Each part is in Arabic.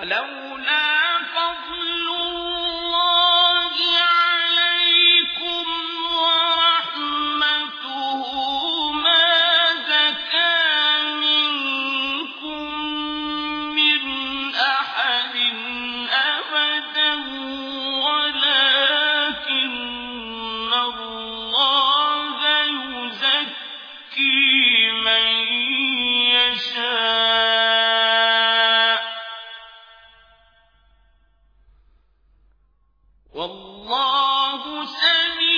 ولولا والله سميع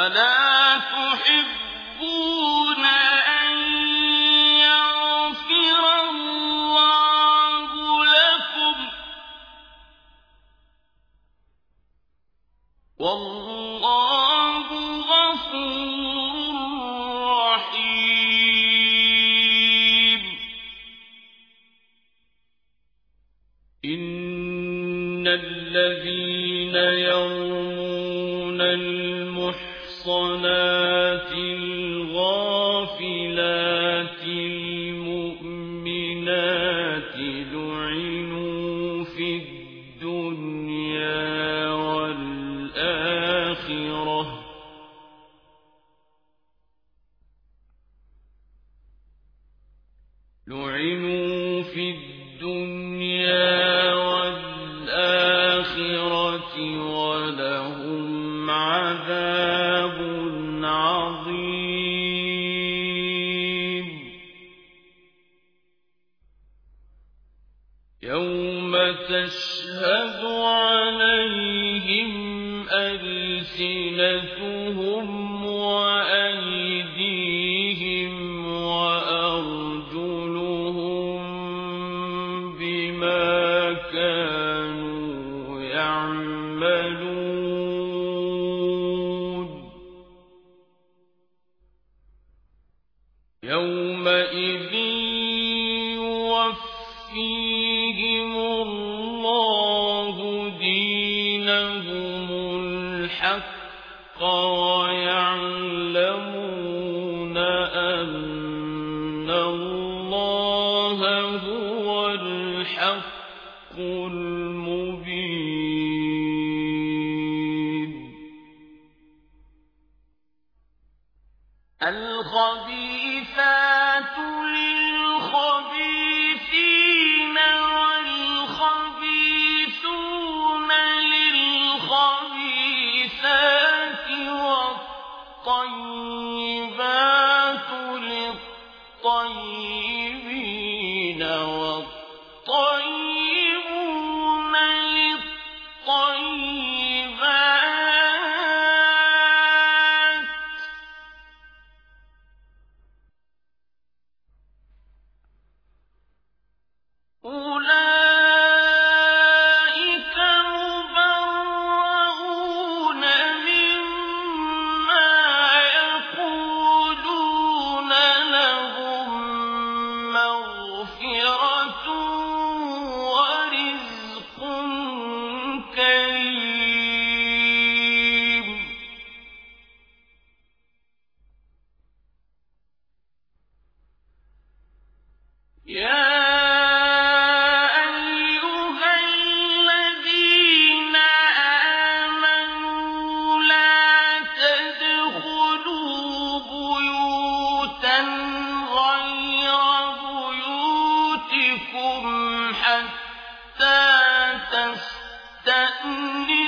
فلا تحبون أن يغفر الله لكم. والله غفور رحيم. إن الذين يرمون المحسنين الصلاة الغافلات المؤمنات لعنوا في الدنيا والآخرة لعنوا في الدنيا يوم تشهد عليهم ألسنتهم وأيديهم وأرجلهم بما كانوا يعملون. يومئذ يوفي الحق ويعلمون أن الله هو الحق المبين. الخبيثات الطيبات والطيبات منكم حتى تستأنسوا